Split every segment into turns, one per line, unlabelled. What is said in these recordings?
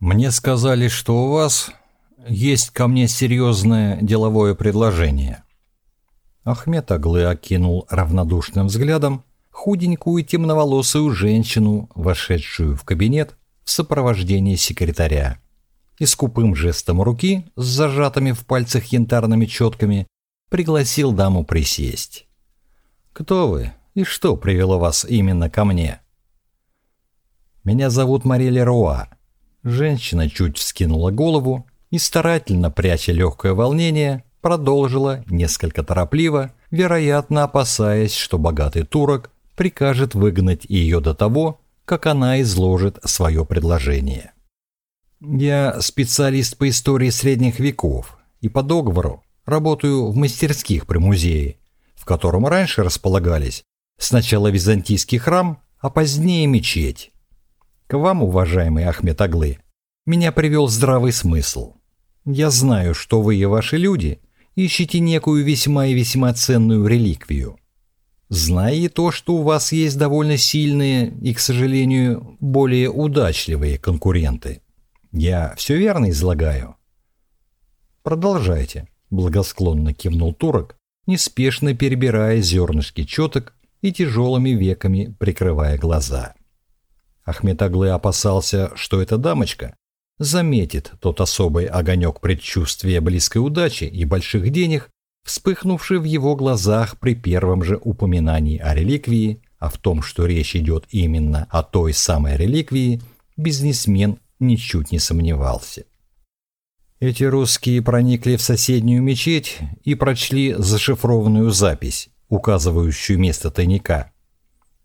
«Мне сказали, что у вас есть ко мне серьезное деловое предложение». Ахмед Аглы окинул равнодушным взглядом худенькую темноволосую женщину, вошедшую в кабинет в сопровождении секретаря. И скупым жестом руки с зажатыми в пальцах янтарными четками пригласил даму присесть. «Кто вы и что привело вас именно ко мне?» «Меня зовут Мари Леруа». Женщина чуть вскинула голову и, старательно пряча легкое волнение, продолжила несколько торопливо, вероятно опасаясь, что богатый турок прикажет выгнать ее до того, как она изложит свое предложение. «Я специалист по истории средних веков и по договору работаю в мастерских при музее, в котором раньше располагались сначала византийский храм, а позднее мечеть. К вам, уважаемый Ахмед Аглы, меня привел здравый смысл. Я знаю, что вы и ваши люди ищете некую весьма и весьма ценную реликвию. Зная и то, что у вас есть довольно сильные и, к сожалению, более удачливые конкуренты. Я все верно излагаю? Продолжайте, благосклонно кивнул турок, неспешно перебирая зернышки четок и тяжелыми веками прикрывая глаза. Ахмед опасался, что эта дамочка заметит тот особый огонек предчувствия близкой удачи и больших денег, вспыхнувший в его глазах при первом же упоминании о реликвии, а в том, что речь идет именно о той самой реликвии, бизнесмен ничуть не сомневался. Эти русские проникли в соседнюю мечеть и прочли зашифрованную запись, указывающую место тайника.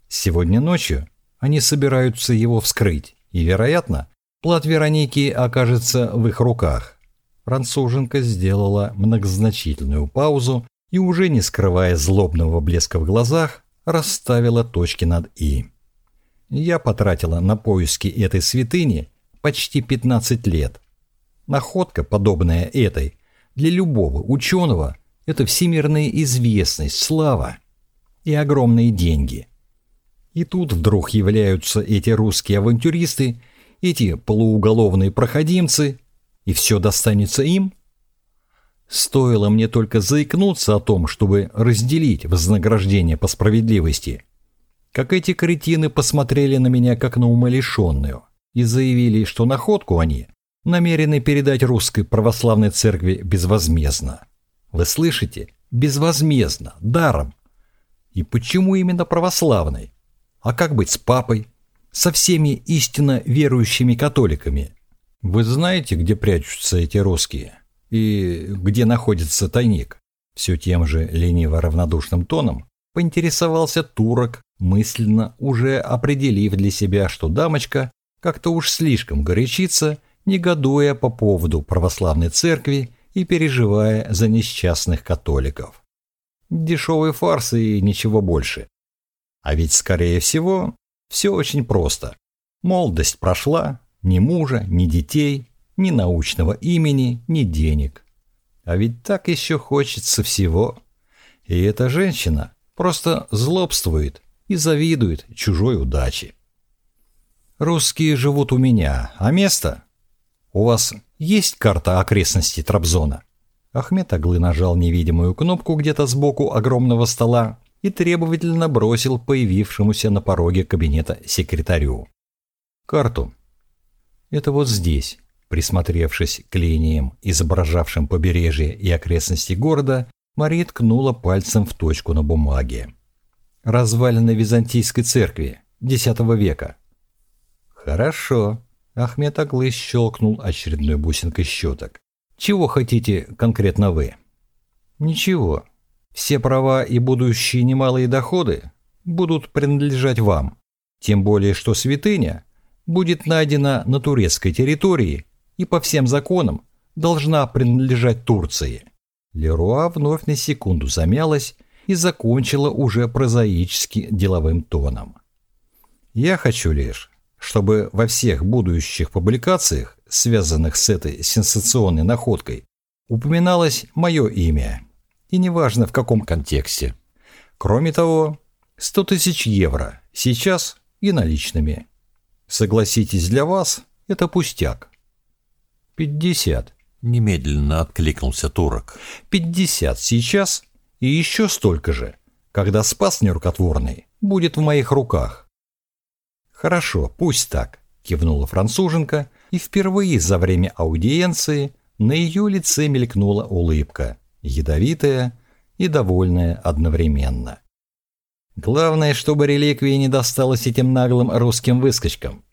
Сегодня ночью они собираются его вскрыть, и, вероятно, Плат Вероники окажется в их руках. Француженка сделала многозначительную паузу и, уже не скрывая злобного блеска в глазах, расставила точки над «и». Я потратила на поиски этой святыни почти 15 лет. Находка, подобная этой, для любого ученого – это всемирная известность, слава и огромные деньги. И тут вдруг являются эти русские авантюристы – эти полууголовные проходимцы, и все достанется им? Стоило мне только заикнуться о том, чтобы разделить вознаграждение по справедливости, как эти кретины посмотрели на меня как на умалишенную и заявили, что находку они намерены передать русской православной церкви безвозмездно. Вы слышите? Безвозмездно, даром. И почему именно православной? А как быть с папой? со всеми истинно верующими католиками. Вы знаете, где прячутся эти русские? И где находится тайник? Все тем же лениво-равнодушным тоном поинтересовался турок, мысленно уже определив для себя, что дамочка как-то уж слишком горячится, негодуя по поводу православной церкви и переживая за несчастных католиков. Дешевый фарс и ничего больше. А ведь, скорее всего, все очень просто. Молодость прошла, ни мужа, ни детей, ни научного имени, ни денег. А ведь так еще хочется всего. И эта женщина просто злобствует и завидует чужой удаче. Русские живут у меня, а место? У вас есть карта окрестностей Трабзона? Ахмед Аглы нажал невидимую кнопку где-то сбоку огромного стола, и требовательно бросил появившемуся на пороге кабинета секретарю. «Карту. Это вот здесь». Присмотревшись к линиям, изображавшим побережье и окрестности города, Мария ткнула пальцем в точку на бумаге. «Развалины Византийской церкви, X века». «Хорошо», — Ахмед Аглы щелкнул очередной бусинкой щеток. «Чего хотите конкретно вы?» «Ничего. Все права и будущие немалые доходы будут принадлежать вам, тем более что святыня будет найдена на турецкой территории и по всем законам должна принадлежать Турции. Леруа вновь на секунду замялась и закончила уже прозаически деловым тоном. Я хочу лишь, чтобы во всех будущих публикациях, связанных с этой сенсационной находкой, упоминалось мое имя и неважно в каком контексте. Кроме того, 100 тысяч евро сейчас и наличными. Согласитесь, для вас это пустяк. «Пятьдесят», —
немедленно откликнулся турок.
«Пятьдесят сейчас и еще столько же, когда спас нерукотворный будет в моих руках». «Хорошо, пусть так», — кивнула француженка, и впервые за время аудиенции на ее лице мелькнула улыбка, ядовитая и довольная одновременно. Главное, чтобы реликвия не досталась этим наглым русским выскочкам.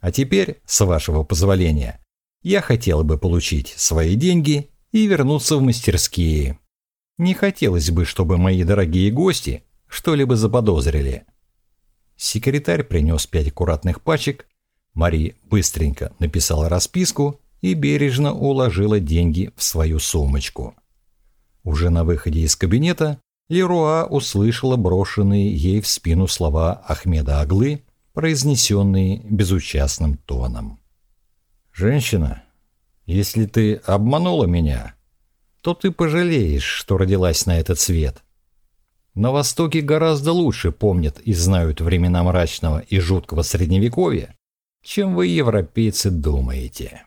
А теперь, с вашего позволения, я хотел бы получить свои деньги и вернуться в мастерские. Не хотелось бы, чтобы мои дорогие гости что-либо заподозрили. Секретарь принес пять аккуратных пачек, Мари быстренько написала расписку и бережно уложила деньги в свою сумочку. Уже на выходе из кабинета Леруа услышала брошенные ей в спину слова Ахмеда Аглы, произнесенные безучастным тоном. «Женщина, если ты обманула меня, то ты пожалеешь, что родилась на этот свет. На Востоке гораздо лучше помнят и знают времена мрачного и жуткого Средневековья, чем вы, европейцы, думаете».